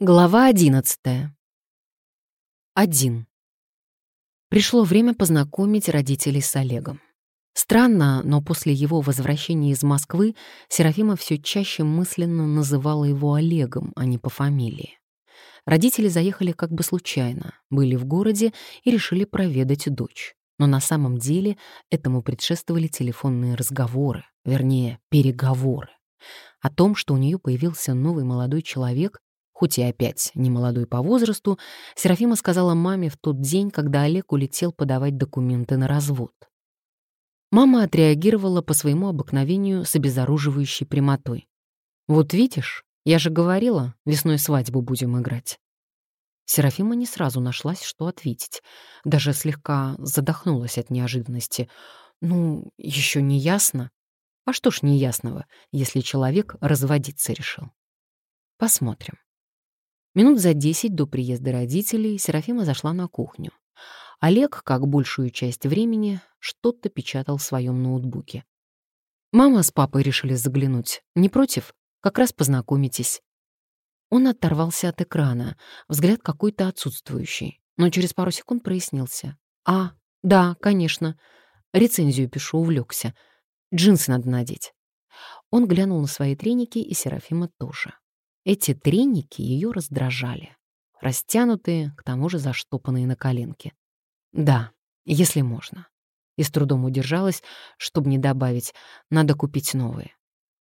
Глава одиннадцатая. Один. Пришло время познакомить родителей с Олегом. Странно, но после его возвращения из Москвы Серафима все чаще мысленно называла его Олегом, а не по фамилии. Родители заехали как бы случайно, были в городе и решили проведать дочь. Но на самом деле этому предшествовали телефонные разговоры, вернее, переговоры. О том, что у нее появился новый молодой человек, хоть и опять не молодой по возрасту, Серафима сказала маме в тот день, когда Олег улетел подавать документы на развод. Мама отреагировала по своему обыкновению с обезоруживающей прямотой. «Вот видишь, я же говорила, весной свадьбу будем играть». Серафима не сразу нашлась, что ответить. Даже слегка задохнулась от неожиданности. «Ну, еще не ясно». А что ж неясного, если человек разводиться решил? Посмотрим. Минут за десять до приезда родителей Серафима зашла на кухню. Олег, как большую часть времени, что-то печатал в своем ноутбуке. Мама с папой решили заглянуть. Не против? Как раз познакомитесь. Он оторвался от экрана, взгляд какой-то отсутствующий, но через пару секунд прояснился. «А, да, конечно. Рецензию пишу, увлекся. Джинсы надо надеть». Он глянул на свои треники, и Серафима тоже. Эти треники ее раздражали. Растянутые, к тому же заштопанные на коленке. Да, если можно. И с трудом удержалась, чтобы не добавить, надо купить новые.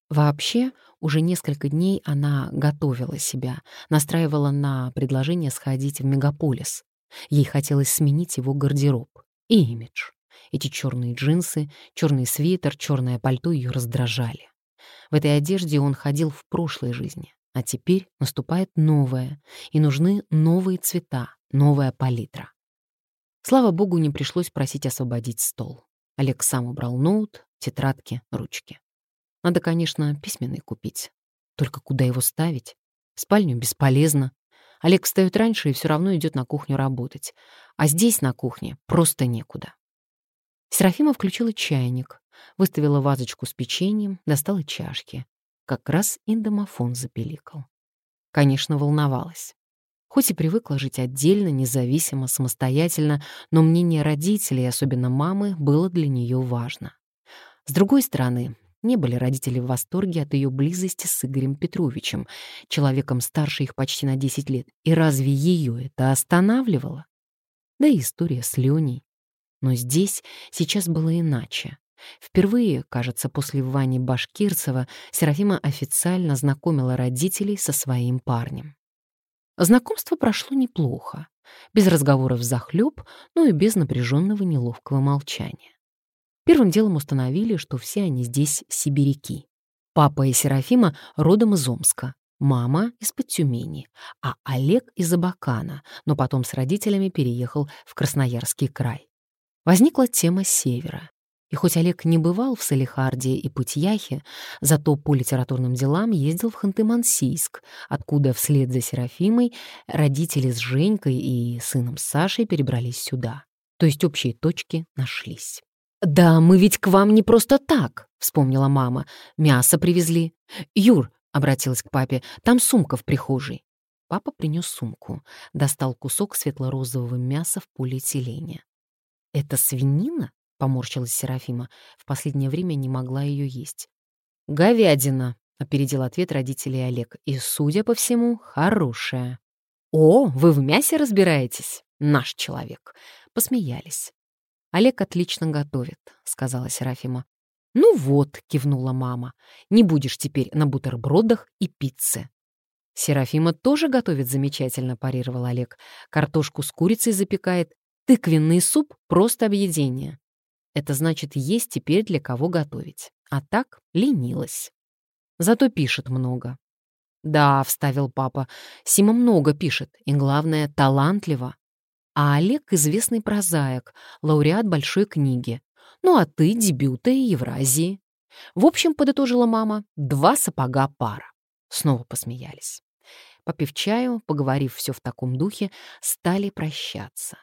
Вообще, уже несколько дней она готовила себя, настраивала на предложение сходить в мегаполис. Ей хотелось сменить его гардероб и имидж. Эти черные джинсы, черный свитер, черное пальто ее раздражали. В этой одежде он ходил в прошлой жизни. А теперь наступает новое, и нужны новые цвета, новая палитра. Слава богу, не пришлось просить освободить стол. Олег сам убрал ноут, тетрадки, ручки. Надо, конечно, письменный купить. Только куда его ставить? В спальню бесполезно. Олег встает раньше и все равно идет на кухню работать. А здесь, на кухне, просто некуда. Серафима включила чайник, выставила вазочку с печеньем, достала чашки. Как раз и домофон запеликал. Конечно, волновалась. Хоть и привыкла жить отдельно, независимо, самостоятельно, но мнение родителей, особенно мамы, было для нее важно. С другой стороны, не были родители в восторге от ее близости с Игорем Петровичем, человеком старше их почти на 10 лет. И разве ее это останавливало? Да и история с Леней. Но здесь сейчас было иначе. Впервые, кажется, после Вани Башкирцева Серафима официально знакомила родителей со своим парнем. Знакомство прошло неплохо, без разговоров захлеб, но и без напряженного неловкого молчания. Первым делом установили, что все они здесь сибиряки. Папа и Серафима родом из Омска, мама — из-под Тюмени, а Олег — из Абакана, но потом с родителями переехал в Красноярский край. Возникла тема севера. И хоть Олег не бывал в Салихарде и Путьяхе, зато по литературным делам ездил в Ханты-Мансийск, откуда вслед за Серафимой родители с Женькой и сыном Сашей перебрались сюда. То есть общие точки нашлись. «Да мы ведь к вам не просто так», — вспомнила мама. «Мясо привезли». «Юр», — обратилась к папе, — «там сумка в прихожей». Папа принес сумку, достал кусок светло-розового мяса в полиэтилене. «Это свинина?» — поморщилась Серафима. В последнее время не могла ее есть. «Говядина», — опередил ответ родителей Олег. «И, судя по всему, хорошая». «О, вы в мясе разбираетесь? Наш человек». Посмеялись. «Олег отлично готовит», — сказала Серафима. «Ну вот», — кивнула мама, — «не будешь теперь на бутербродах и пицце». «Серафима тоже готовит замечательно», — парировал Олег. «Картошку с курицей запекает. Тыквенный суп — просто объедение. Это значит, есть теперь для кого готовить. А так ленилась. Зато пишет много. «Да», — вставил папа, — «Сима много пишет, и, главное, талантливо. А Олег — известный прозаик, лауреат большой книги. Ну а ты — дебюта и Евразии». В общем, подытожила мама, два сапога пара. Снова посмеялись. Попив чаю, поговорив все в таком духе, стали прощаться.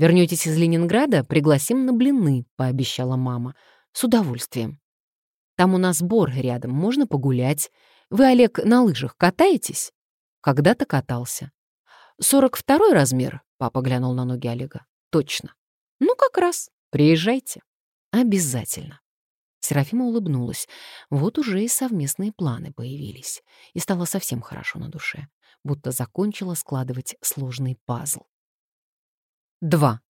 Вернетесь из Ленинграда, пригласим на блины», — пообещала мама. «С удовольствием. Там у нас бор рядом, можно погулять. Вы, Олег, на лыжах катаетесь?» Когда-то катался. «Сорок второй размер?» — папа глянул на ноги Олега. «Точно. Ну, как раз. Приезжайте». «Обязательно». Серафима улыбнулась. Вот уже и совместные планы появились. И стало совсем хорошо на душе, будто закончила складывать сложный пазл. 2.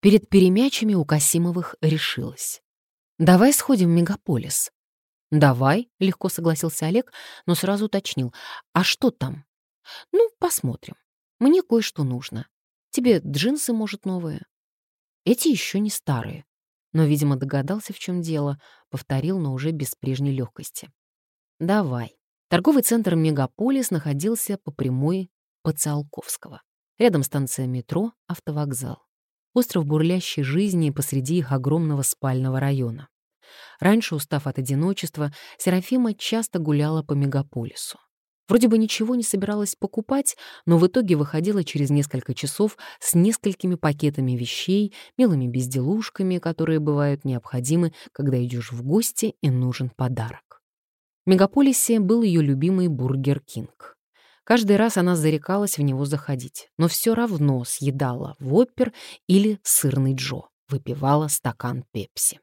Перед перемячами у Касимовых решилась. «Давай сходим в мегаполис». «Давай», — легко согласился Олег, но сразу уточнил. «А что там?» «Ну, посмотрим. Мне кое-что нужно. Тебе джинсы, может, новые?» Эти еще не старые но, видимо, догадался, в чем дело, повторил, но уже без прежней легкости. «Давай». Торговый центр «Мегаполис» находился по прямой по Циолковского. Рядом станция метро, автовокзал. Остров бурлящей жизни посреди их огромного спального района. Раньше, устав от одиночества, Серафима часто гуляла по мегаполису. Вроде бы ничего не собиралась покупать, но в итоге выходила через несколько часов с несколькими пакетами вещей, милыми безделушками, которые бывают необходимы, когда идешь в гости и нужен подарок. В мегаполисе был ее любимый Burger King. Каждый раз она зарекалась в него заходить, но все равно съедала Whopper или сырный Джо, выпивала стакан пепси.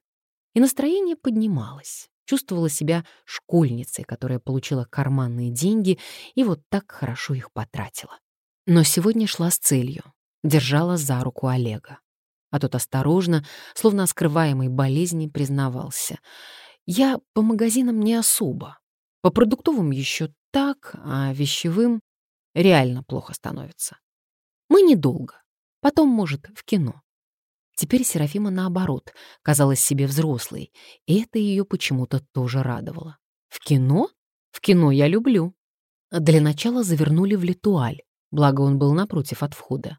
И настроение поднималось чувствовала себя школьницей, которая получила карманные деньги и вот так хорошо их потратила. Но сегодня шла с целью, держала за руку Олега. А тот осторожно, словно о скрываемой болезни, признавался. «Я по магазинам не особо. По продуктовым еще так, а вещевым реально плохо становится. Мы недолго. Потом, может, в кино. Теперь Серафима, наоборот, казалась себе взрослой, и это ее почему-то тоже радовало. «В кино? В кино я люблю». Для начала завернули в литуаль, благо он был напротив от входа.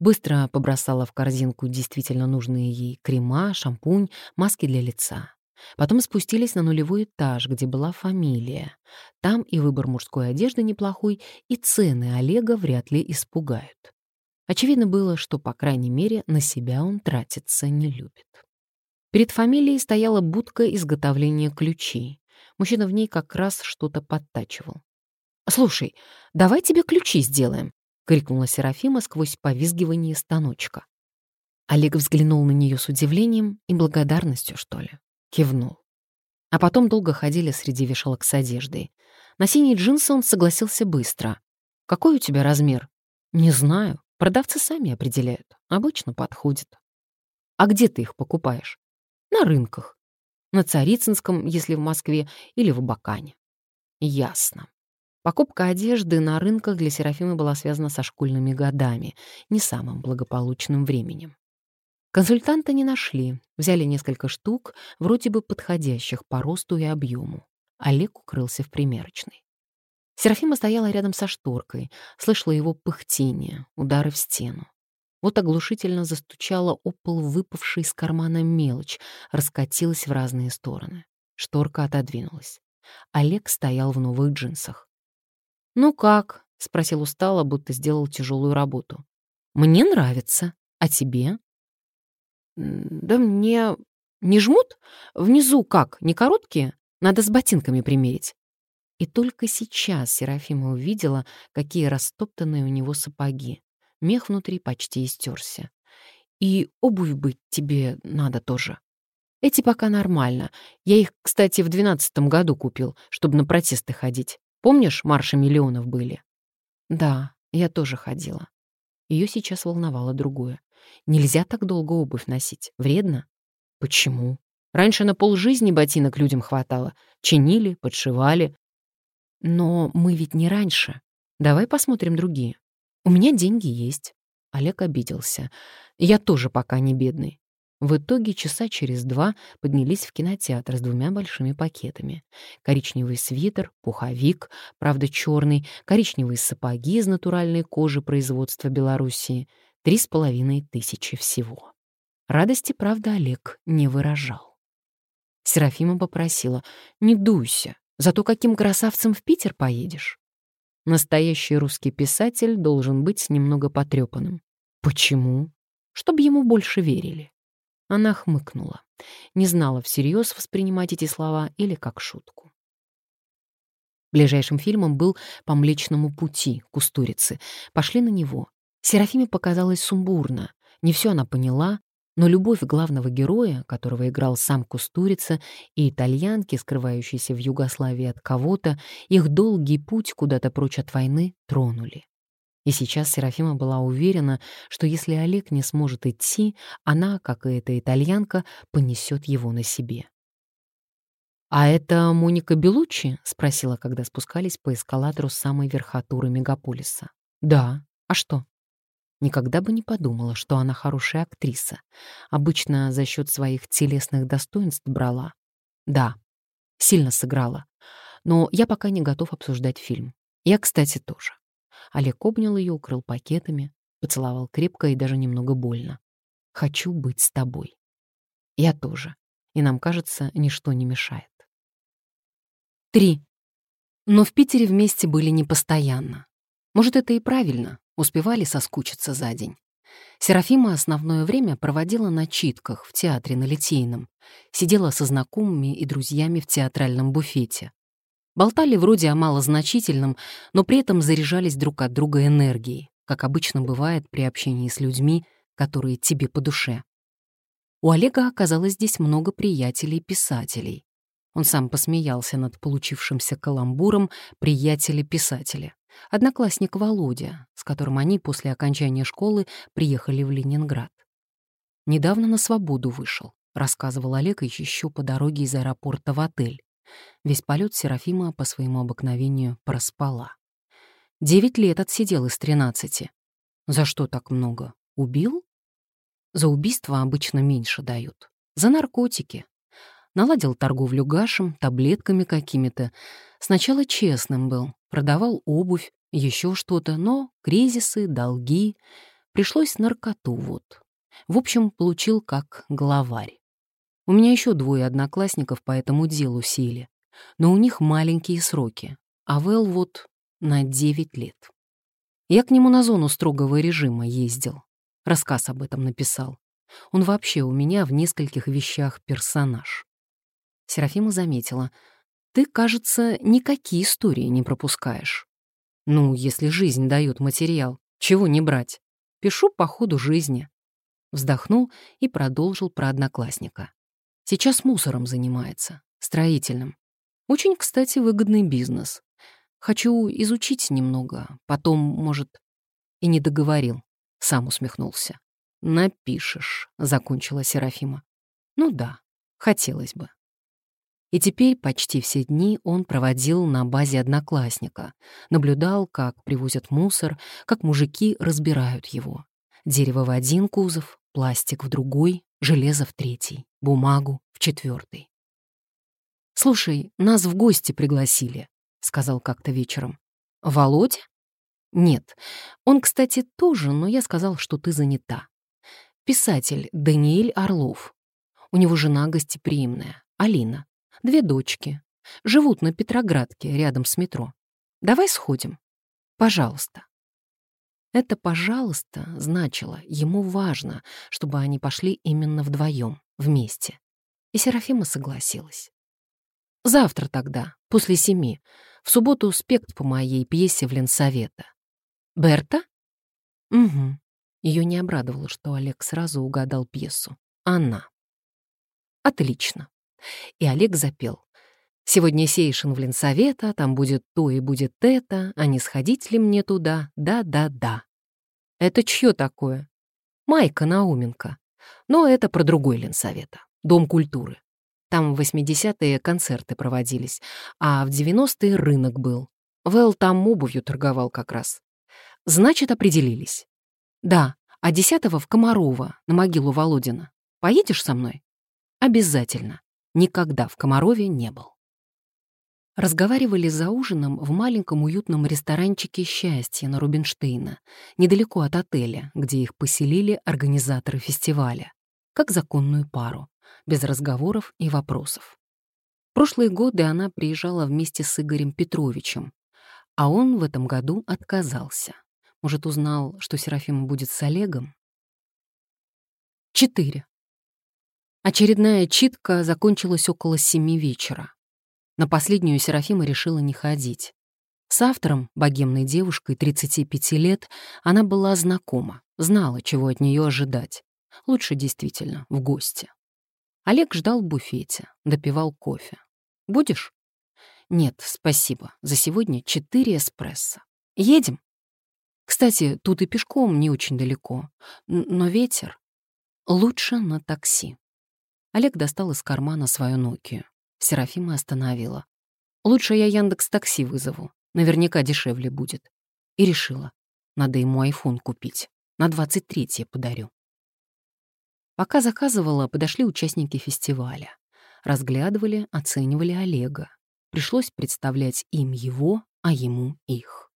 Быстро побросала в корзинку действительно нужные ей крема, шампунь, маски для лица. Потом спустились на нулевой этаж, где была фамилия. Там и выбор мужской одежды неплохой, и цены Олега вряд ли испугают. Очевидно было, что, по крайней мере, на себя он тратиться не любит. Перед фамилией стояла будка изготовления ключей. Мужчина в ней как раз что-то подтачивал. «Слушай, давай тебе ключи сделаем», — крикнула Серафима сквозь повизгивание станочка. Олег взглянул на нее с удивлением и благодарностью, что ли. Кивнул. А потом долго ходили среди вешалок с одеждой. На синие джинсы он согласился быстро. «Какой у тебя размер?» «Не знаю. Продавцы сами определяют. Обычно подходит. А где ты их покупаешь? На рынках. На Царицынском, если в Москве, или в Абакане. Ясно. Покупка одежды на рынках для Серафимы была связана со школьными годами, не самым благополучным временем. Консультанта не нашли, взяли несколько штук, вроде бы подходящих по росту и объему. Олег укрылся в примерочной. Серафима стояла рядом со шторкой, слышала его пыхтение, удары в стену. Вот оглушительно застучала о пол выпавшая из кармана мелочь, раскатилась в разные стороны. Шторка отодвинулась. Олег стоял в новых джинсах. «Ну как?» — спросил устало, будто сделал тяжелую работу. «Мне нравится. А тебе?» «Да мне... Не жмут? Внизу как, не короткие? Надо с ботинками примерить». И только сейчас Серафима увидела, какие растоптанные у него сапоги. Мех внутри почти истерся. И обувь быть тебе надо тоже. Эти пока нормально. Я их, кстати, в двенадцатом году купил, чтобы на протесты ходить. Помнишь, марши миллионов были? Да, я тоже ходила. Ее сейчас волновало другое. Нельзя так долго обувь носить. Вредно? Почему? Раньше на полжизни ботинок людям хватало. Чинили, подшивали, но мы ведь не раньше. Давай посмотрим другие. У меня деньги есть. Олег обиделся. Я тоже пока не бедный. В итоге часа через два поднялись в кинотеатр с двумя большими пакетами. Коричневый свитер, пуховик, правда черный, коричневые сапоги из натуральной кожи производства Белоруссии. Три с половиной тысячи всего. Радости, правда, Олег не выражал. Серафима попросила «Не дуйся, Зато каким красавцем в Питер поедешь? Настоящий русский писатель должен быть немного потрепанным. Почему? Чтобы ему больше верили. Она хмыкнула. Не знала, всерьез воспринимать эти слова или как шутку. Ближайшим фильмом был «По Млечному пути» Кустурицы. Пошли на него. Серафиме показалось сумбурно. Не все она поняла, но любовь главного героя, которого играл сам Кустурица, и итальянки, скрывающиеся в Югославии от кого-то, их долгий путь куда-то прочь от войны тронули. И сейчас Серафима была уверена, что если Олег не сможет идти, она, как и эта итальянка, понесет его на себе. «А это Моника Белуччи?» — спросила, когда спускались по эскалатору с самой верхотуры мегаполиса. «Да. А что?» Никогда бы не подумала, что она хорошая актриса. Обычно за счет своих телесных достоинств брала. Да, сильно сыграла. Но я пока не готов обсуждать фильм. Я, кстати, тоже. Олег обнял ее, укрыл пакетами, поцеловал крепко и даже немного больно. «Хочу быть с тобой». Я тоже. И нам, кажется, ничто не мешает. Три. Но в Питере вместе были не постоянно. Может, это и правильно, успевали соскучиться за день. Серафима основное время проводила на читках в театре на Литейном, сидела со знакомыми и друзьями в театральном буфете. Болтали вроде о малозначительном, но при этом заряжались друг от друга энергией, как обычно бывает при общении с людьми, которые тебе по душе. У Олега оказалось здесь много приятелей-писателей. Он сам посмеялся над получившимся каламбуром приятеля-писателя. Одноклассник Володя, с которым они после окончания школы приехали в Ленинград. Недавно на свободу вышел, рассказывал Олег еще по дороге из аэропорта в отель. Весь полет Серафима по своему обыкновению проспала. Девять лет отсидел из тринадцати. За что так много? Убил? За убийство обычно меньше дают. За наркотики. Наладил торговлю гашем, таблетками какими-то. Сначала честным был, продавал обувь, еще что-то, но кризисы, долги. Пришлось наркоту вот. В общем, получил как главарь. У меня еще двое одноклассников по этому делу сели, но у них маленькие сроки, а Вэл вот на 9 лет. Я к нему на зону строгого режима ездил. Рассказ об этом написал. Он вообще у меня в нескольких вещах персонаж. Серафима заметила. «Ты, кажется, никакие истории не пропускаешь». «Ну, если жизнь дает материал, чего не брать? Пишу по ходу жизни». Вздохнул и продолжил про одноклассника. Сейчас мусором занимается, строительным. Очень, кстати, выгодный бизнес. Хочу изучить немного, потом, может...» И не договорил, сам усмехнулся. «Напишешь», — закончила Серафима. «Ну да, хотелось бы». И теперь почти все дни он проводил на базе одноклассника, наблюдал, как привозят мусор, как мужики разбирают его. Дерево в один кузов, пластик в другой, железо в третий, бумагу в четвертый. «Слушай, нас в гости пригласили», — сказал как-то вечером. «Володя?» «Нет. Он, кстати, тоже, но я сказал, что ты занята. Писатель Даниэль Орлов. У него жена гостеприимная, Алина. Две дочки. Живут на Петроградке, рядом с метро. Давай сходим. Пожалуйста. Это «пожалуйста» значило, ему важно, чтобы они пошли именно вдвоем, вместе. И Серафима согласилась. Завтра тогда, после семи, в субботу спект по моей пьесе в Ленсовета. Берта? Угу. Ее не обрадовало, что Олег сразу угадал пьесу. Она. Отлично. И Олег запел. «Сегодня сейшин в Ленсовета, там будет то и будет это, а не сходить ли мне туда? Да-да-да». Это чье такое? Майка Науменко. Но это про другой Ленсовета. Дом культуры. Там в 80-е концерты проводились, а в 90-е рынок был. Вэл там обувью торговал как раз. Значит, определились. Да, а 10-го в Комарова, на могилу Володина. Поедешь со мной? Обязательно никогда в Комарове не был. Разговаривали за ужином в маленьком уютном ресторанчике «Счастье» на Рубинштейна, недалеко от отеля, где их поселили организаторы фестиваля, как законную пару, без разговоров и вопросов. Прошлые годы она приезжала вместе с Игорем Петровичем, а он в этом году отказался. Может, узнал, что Серафима будет с Олегом? 4. Очередная читка закончилась около семи вечера. На последнюю Серафима решила не ходить. С автором, богемной девушкой 35 лет, она была знакома, знала, чего от нее ожидать. Лучше действительно, в гости. Олег ждал в буфете, допивал кофе. «Будешь?» «Нет, спасибо. За сегодня четыре эспрессо. Едем?» «Кстати, тут и пешком не очень далеко. Но ветер. Лучше на такси». Олег достал из кармана свою Нокию. Серафима остановила. «Лучше я Яндекс Такси вызову. Наверняка дешевле будет». И решила. Надо ему айфон купить. На 23-е подарю. Пока заказывала, подошли участники фестиваля. Разглядывали, оценивали Олега. Пришлось представлять им его, а ему их.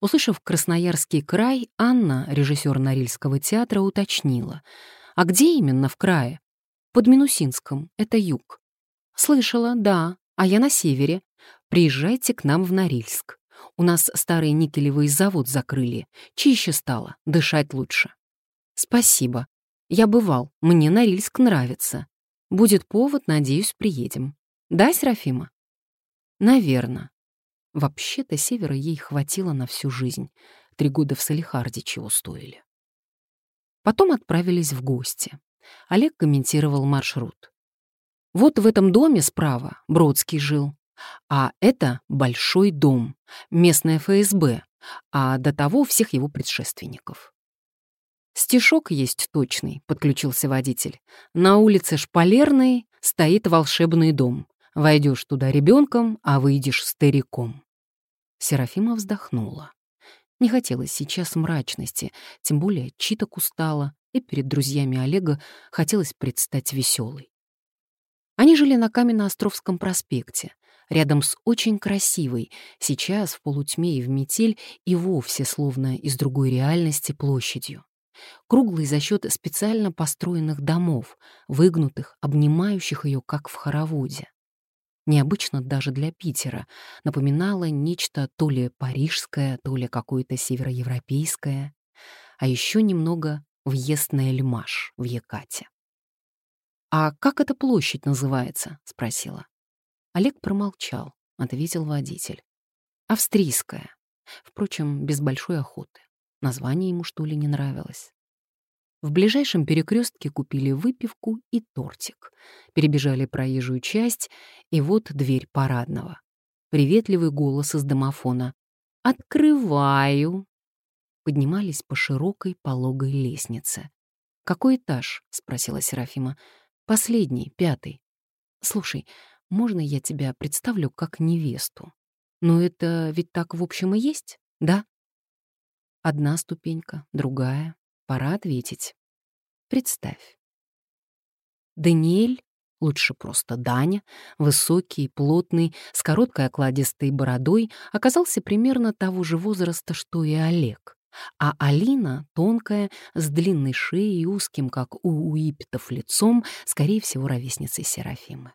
Услышав «Красноярский край», Анна, режиссер Норильского театра, уточнила. «А где именно в крае?» «Под Минусинском, это юг». «Слышала, да, а я на севере. Приезжайте к нам в Норильск. У нас старый никелевый завод закрыли. Чище стало, дышать лучше». «Спасибо. Я бывал, мне Норильск нравится. Будет повод, надеюсь, приедем. Да, Серафима?» «Наверно. Вообще-то севера ей хватило на всю жизнь. Три года в Салихарде чего стоили. Потом отправились в гости. Олег комментировал маршрут. Вот в этом доме справа Бродский жил. А это большой дом, местное ФСБ, а до того всех его предшественников. «Стишок есть точный», — подключился водитель. «На улице Шпалерной стоит волшебный дом. Войдешь туда ребенком, а выйдешь стариком». Серафима вздохнула. Не хотелось сейчас мрачности, тем более читок устала, и перед друзьями Олега хотелось предстать веселой. Они жили на Каменноостровском проспекте, рядом с очень красивой, сейчас в полутьме и в метель и вовсе словно из другой реальности площадью. Круглый за счет специально построенных домов, выгнутых, обнимающих ее, как в хороводе. Необычно даже для Питера, напоминало нечто то ли парижское, то ли какое-то североевропейское, а еще немного въезд на Эльмаш в Якате. «А как эта площадь называется?» — спросила. Олег промолчал, ответил водитель. «Австрийская». Впрочем, без большой охоты. Название ему, что ли, не нравилось. В ближайшем перекрестке купили выпивку и тортик. Перебежали проезжую часть, и вот дверь парадного. Приветливый голос из домофона. «Открываю!» Поднимались по широкой пологой лестнице. «Какой этаж?» — спросила Серафима. «Последний, пятый. Слушай, можно я тебя представлю как невесту? Но это ведь так в общем и есть, да? Одна ступенька, другая. Пора ответить. Представь. Даниэль, лучше просто Даня, высокий, плотный, с короткой окладистой бородой, оказался примерно того же возраста, что и Олег. А Алина, тонкая, с длинной шеей и узким, как у уипетов, лицом, скорее всего, ровесницей Серафимы.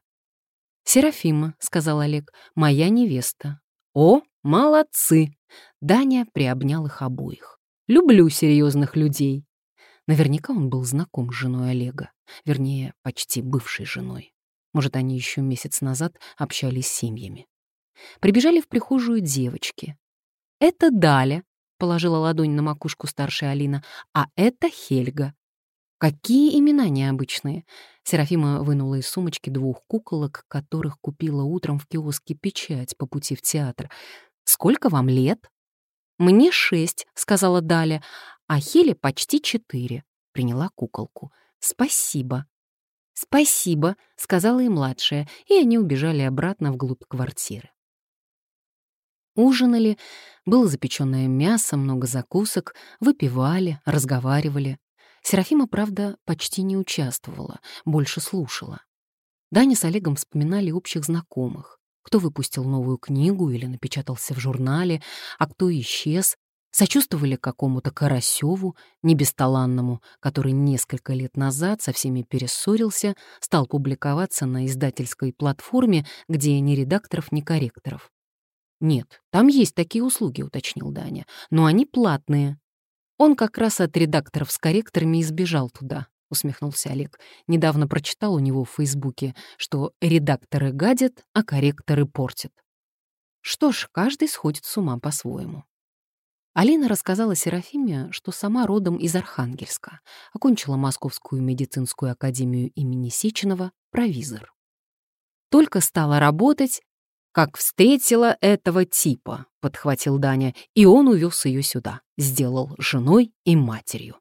«Серафима», — сказал Олег, — «моя невеста». «О, молодцы!» Даня приобнял их обоих. «Люблю серьезных людей». Наверняка он был знаком с женой Олега, вернее, почти бывшей женой. Может, они еще месяц назад общались с семьями. Прибежали в прихожую девочки. «Это Даля», — положила ладонь на макушку старшая Алина, «а это Хельга». «Какие имена необычные?» Серафима вынула из сумочки двух куколок, которых купила утром в киоске «Печать» по пути в театр. «Сколько вам лет?» «Мне шесть», — сказала Даля, «а Хеле почти четыре», — приняла куколку. «Спасибо». «Спасибо», — сказала и младшая, и они убежали обратно вглубь квартиры. Ужинали, было запеченное мясо, много закусок, выпивали, разговаривали. Серафима, правда, почти не участвовала, больше слушала. Даня с Олегом вспоминали общих знакомых. Кто выпустил новую книгу или напечатался в журнале, а кто исчез. Сочувствовали какому-то Карасеву, небесталанному, который несколько лет назад со всеми перессорился, стал публиковаться на издательской платформе, где ни редакторов, ни корректоров. «Нет, там есть такие услуги», — уточнил Даня, — «но они платные, он как раз от редакторов с корректорами избежал туда. — усмехнулся Олег. «Недавно прочитал у него в Фейсбуке, что редакторы гадят, а корректоры портят». Что ж, каждый сходит с ума по-своему. Алина рассказала Серафиме, что сама родом из Архангельска, окончила Московскую медицинскую академию имени Сеченова, провизор. Только стала работать, как встретила этого типа, подхватил Даня, и он увез ее сюда, сделал женой и матерью.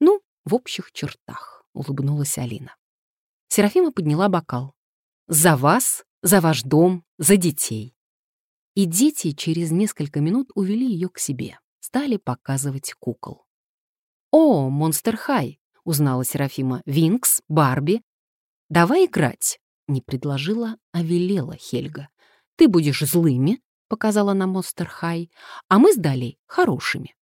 Ну, в общих чертах, улыбнулась Алина. Серафима подняла бокал. За вас, за ваш дом, за детей. И дети через несколько минут увели ее к себе, стали показывать кукол. «О, Монстер Хай!» — узнала Серафима. «Винкс, Барби. Давай играть!» — не предложила, а велела Хельга. «Ты будешь злыми», — показала на Монстер Хай, «а мы с Далей хорошими».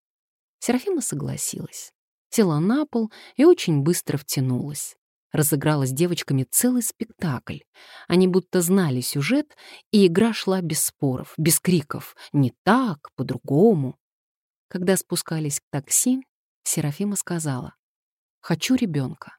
Серафима согласилась села на пол и очень быстро втянулась. Разыграла с девочками целый спектакль. Они будто знали сюжет, и игра шла без споров, без криков. Не так, по-другому. Когда спускались к такси, Серафима сказала, «Хочу ребенка».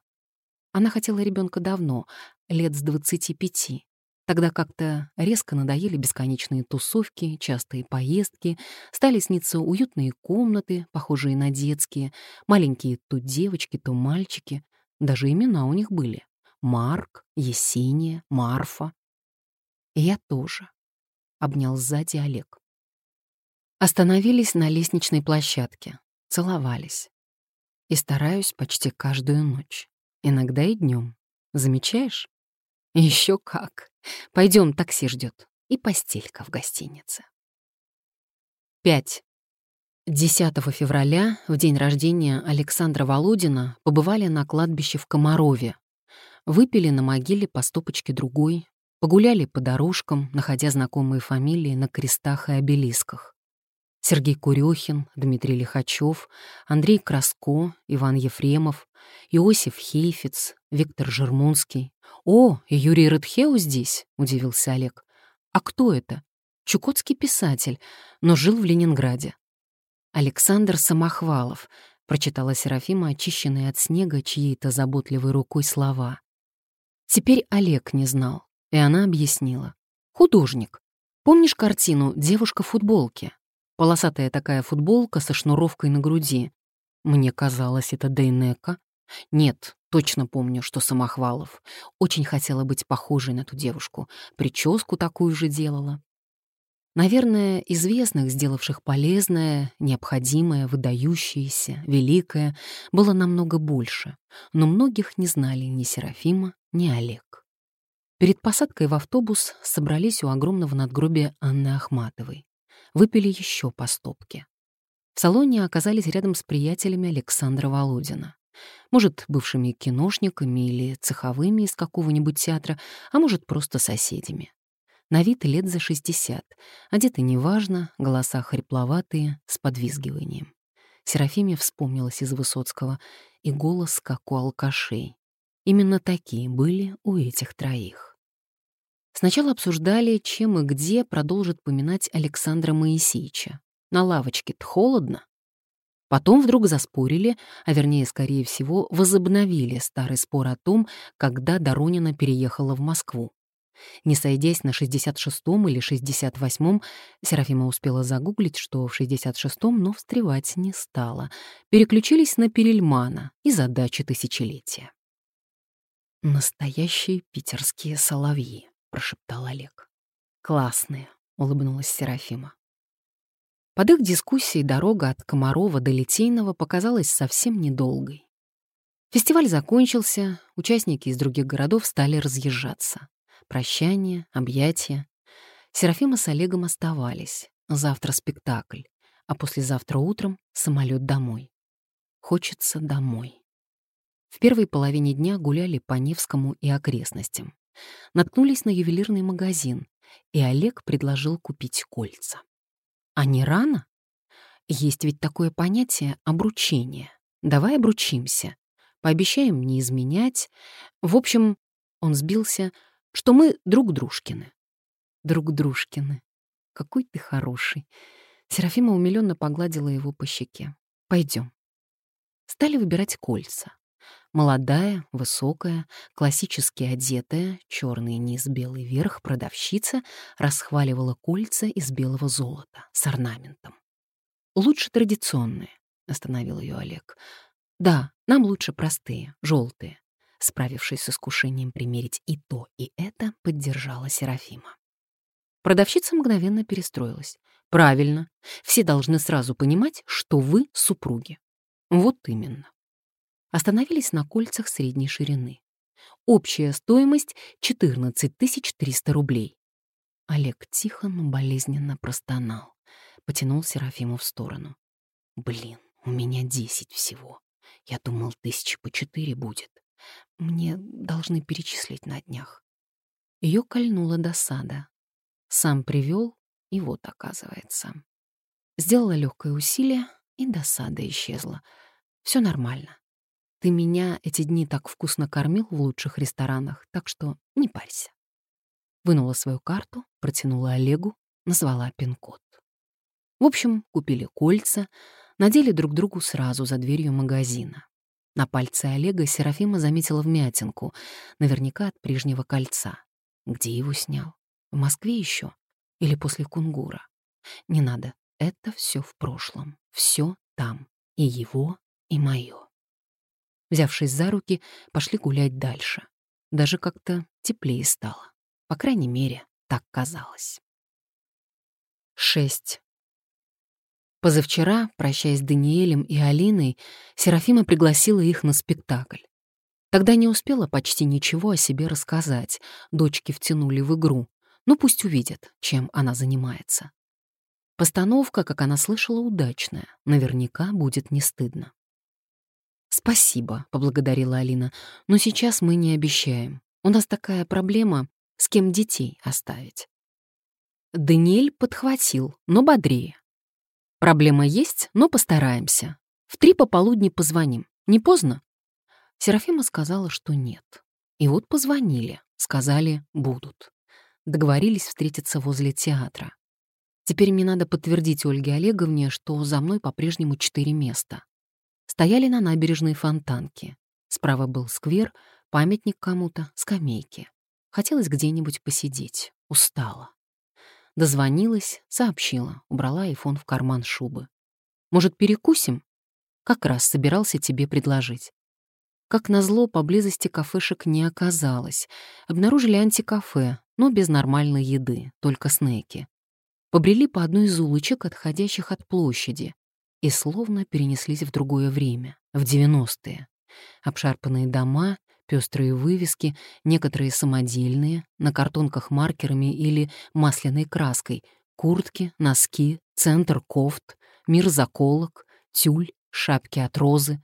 Она хотела ребенка давно, лет с двадцати пяти. Тогда как-то резко надоели бесконечные тусовки, частые поездки, стали сниться уютные комнаты, похожие на детские, маленькие то девочки, то мальчики. Даже имена у них были. Марк, Есения, Марфа. И я тоже. Обнял сзади Олег. Остановились на лестничной площадке, целовались. И стараюсь почти каждую ночь. Иногда и днем. Замечаешь? Еще как. Пойдем, такси ждет. И постелька в гостинице. 5. 10 февраля, в день рождения Александра Володина, побывали на кладбище в Комарове. Выпили на могиле по стопочке другой, погуляли по дорожкам, находя знакомые фамилии на крестах и обелисках. Сергей Курехин, Дмитрий Лихачев, Андрей Краско, Иван Ефремов, Иосиф Хейфиц, Виктор Жермунский. «О, Юрий Рыдхеу здесь?» — удивился Олег. «А кто это?» «Чукотский писатель, но жил в Ленинграде». «Александр Самохвалов», — прочитала Серафима, очищенные от снега чьей-то заботливой рукой слова. Теперь Олег не знал, и она объяснила. «Художник. Помнишь картину «Девушка в футболке»? Полосатая такая футболка со шнуровкой на груди. Мне казалось, это Дейнека. Нет, точно помню, что Самохвалов. Очень хотела быть похожей на ту девушку. Прическу такую же делала. Наверное, известных, сделавших полезное, необходимое, выдающееся, великое, было намного больше, но многих не знали ни Серафима, ни Олег. Перед посадкой в автобус собрались у огромного надгробия Анны Ахматовой выпили еще по стопке. В салоне оказались рядом с приятелями Александра Володина. Может, бывшими киношниками или цеховыми из какого-нибудь театра, а может, просто соседями. На вид лет за 60, одеты неважно, голоса хрипловатые, с подвизгиванием. Серафиме вспомнилась из Высоцкого, и голос, как у алкашей. Именно такие были у этих троих. Сначала обсуждали, чем и где продолжит поминать Александра Моисеевича. На лавочке-то холодно. Потом вдруг заспорили, а вернее, скорее всего, возобновили старый спор о том, когда Доронина переехала в Москву. Не сойдясь на 66-м или 68-м, Серафима успела загуглить, что в 66-м, но встревать не стала. Переключились на Перельмана и задачи тысячелетия. Настоящие питерские соловьи прошептал Олег. «Классные», — улыбнулась Серафима. Под их дискуссией дорога от Комарова до Литейного показалась совсем недолгой. Фестиваль закончился, участники из других городов стали разъезжаться. Прощание, объятия. Серафима с Олегом оставались. Завтра спектакль, а послезавтра утром самолет домой. Хочется домой. В первой половине дня гуляли по Невскому и окрестностям наткнулись на ювелирный магазин, и Олег предложил купить кольца. А не рано? Есть ведь такое понятие обручение. Давай обручимся. Пообещаем не изменять. В общем, он сбился, что мы друг дружкины. Друг дружкины. Какой ты хороший. Серафима умилённо погладила его по щеке. Пойдем. Стали выбирать кольца. Молодая, высокая, классически одетая, черный низ, белый верх продавщица расхваливала кольца из белого золота с орнаментом. «Лучше традиционные», — остановил ее Олег. «Да, нам лучше простые, желтые». Справившись с искушением примерить и то, и это, поддержала Серафима. Продавщица мгновенно перестроилась. «Правильно. Все должны сразу понимать, что вы супруги». «Вот именно» остановились на кольцах средней ширины. Общая стоимость — 14 300 рублей. Олег тихо, но болезненно простонал. Потянул Серафиму в сторону. «Блин, у меня десять всего. Я думал, тысячи по четыре будет. Мне должны перечислить на днях». Ее кольнула досада. Сам привел, и вот, оказывается. Сделала легкое усилие, и досада исчезла. Все нормально. Ты меня эти дни так вкусно кормил в лучших ресторанах, так что не парься. Вынула свою карту, протянула Олегу, назвала пин-код. В общем, купили кольца, надели друг другу сразу за дверью магазина. На пальце Олега Серафима заметила вмятинку, наверняка от прежнего кольца. Где его снял? В Москве еще? Или после Кунгура? Не надо, это все в прошлом. Все там. И его, и мое. Взявшись за руки, пошли гулять дальше. Даже как-то теплее стало. По крайней мере, так казалось. 6. Позавчера, прощаясь с Даниэлем и Алиной, Серафима пригласила их на спектакль. Тогда не успела почти ничего о себе рассказать, дочки втянули в игру, ну пусть увидят, чем она занимается. Постановка, как она слышала, удачная, наверняка будет не стыдно. «Спасибо», — поблагодарила Алина, — «но сейчас мы не обещаем. У нас такая проблема, с кем детей оставить». Даниэль подхватил, но бодрее. «Проблема есть, но постараемся. В три пополудни позвоним. Не поздно?» Серафима сказала, что нет. И вот позвонили, сказали «будут». Договорились встретиться возле театра. Теперь мне надо подтвердить Ольге Олеговне, что за мной по-прежнему четыре места стояли на набережной фонтанки. Справа был сквер, памятник кому-то, скамейки. Хотелось где-нибудь посидеть. Устала. Дозвонилась, сообщила, убрала айфон в карман шубы. «Может, перекусим?» Как раз собирался тебе предложить. Как назло, поблизости кафешек не оказалось. Обнаружили антикафе, но без нормальной еды, только снеки. Побрели по одной из улочек, отходящих от площади и словно перенеслись в другое время, в 90-е. Обшарпанные дома, пестрые вывески, некоторые самодельные, на картонках маркерами или масляной краской, куртки, носки, центр кофт, мир заколок, тюль, шапки от розы,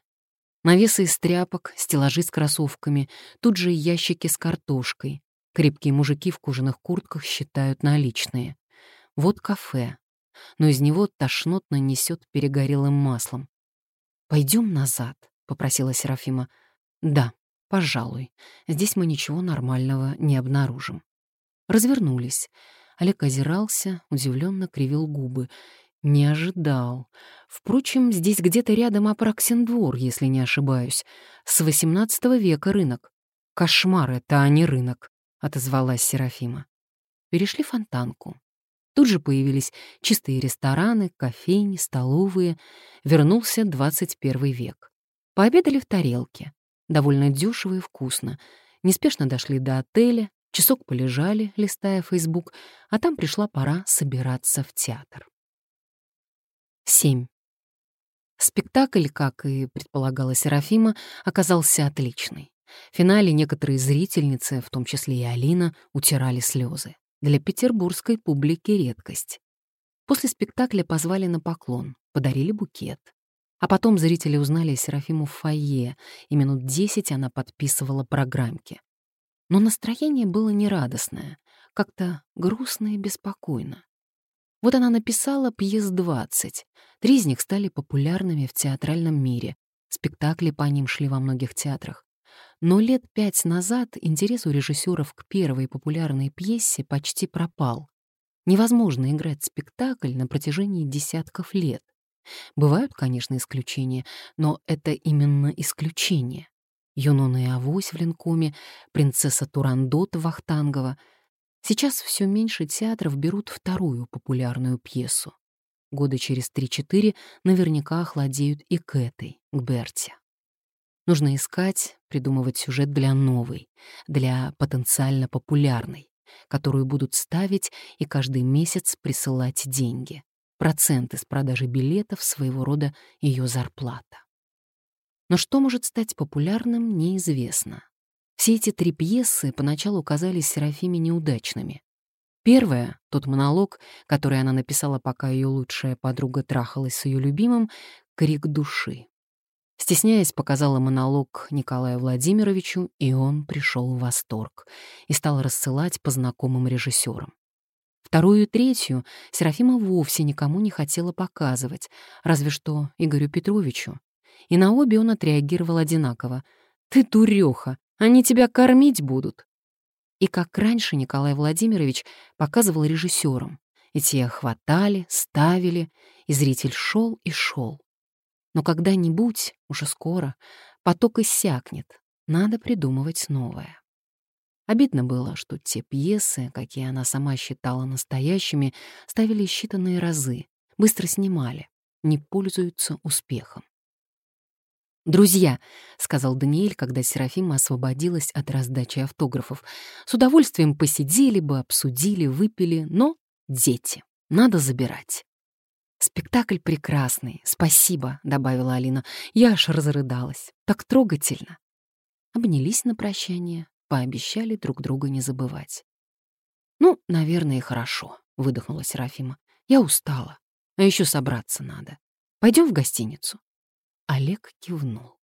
навесы из тряпок, стеллажи с кроссовками, тут же ящики с картошкой. Крепкие мужики в кожаных куртках считают наличные. Вот кафе, но из него тошнотно несет перегорелым маслом. Пойдем назад», — попросила Серафима. «Да, пожалуй. Здесь мы ничего нормального не обнаружим». Развернулись. Олег озирался, удивленно кривил губы. Не ожидал. Впрочем, здесь где-то рядом Апраксин двор, если не ошибаюсь. С XVIII века рынок. «Кошмар это, а не рынок», — отозвалась Серафима. Перешли фонтанку. Тут же появились чистые рестораны, кофейни, столовые. Вернулся 21 век. Пообедали в тарелке. Довольно дешево и вкусно. Неспешно дошли до отеля, часок полежали, листая Фейсбук, а там пришла пора собираться в театр. 7. Спектакль, как и предполагала Серафима, оказался отличный. В финале некоторые зрительницы, в том числе и Алина, утирали слезы. Для петербургской публики редкость. После спектакля позвали на поклон, подарили букет. А потом зрители узнали Серафиму в фойе, и минут десять она подписывала программки. Но настроение было нерадостное, как-то грустно и беспокойно. Вот она написала пьес 20. Три из них стали популярными в театральном мире. Спектакли по ним шли во многих театрах. Но лет пять назад интерес у режиссеров к первой популярной пьесе почти пропал. Невозможно играть спектакль на протяжении десятков лет. Бывают, конечно, исключения, но это именно исключение. Юнона и Авось в Ленкоме, принцесса Турандот Вахтангова. Сейчас все меньше театров берут вторую популярную пьесу. Года через 3-4 наверняка охладеют и к этой, к Берте. Нужно искать, придумывать сюжет для новой, для потенциально популярной, которую будут ставить и каждый месяц присылать деньги. Проценты с продажи билетов своего рода ее зарплата. Но что может стать популярным, неизвестно. Все эти три пьесы поначалу казались Серафиме неудачными. Первая, тот монолог, который она написала, пока ее лучшая подруга трахалась с ее любимым, «Крик души». Стесняясь, показала монолог Николаю Владимировичу, и он пришел в восторг и стал рассылать по знакомым режиссерам. Вторую и третью Серафима вовсе никому не хотела показывать, разве что Игорю Петровичу. И на обе он отреагировал одинаково. «Ты дуреха, они тебя кормить будут». И как раньше Николай Владимирович показывал режиссерам, и те хватали, ставили, и зритель шел и шел. Но когда-нибудь, уже скоро, поток иссякнет, надо придумывать новое. Обидно было, что те пьесы, какие она сама считала настоящими, ставили считанные разы, быстро снимали, не пользуются успехом. «Друзья», — сказал Даниэль, когда Серафима освободилась от раздачи автографов, «с удовольствием посидели бы, обсудили, выпили, но дети, надо забирать». «Спектакль прекрасный, спасибо», — добавила Алина. «Я аж разрыдалась. Так трогательно». Обнялись на прощание, пообещали друг друга не забывать. «Ну, наверное, хорошо», — выдохнула Серафима. «Я устала, а еще собраться надо. Пойдем в гостиницу». Олег кивнул.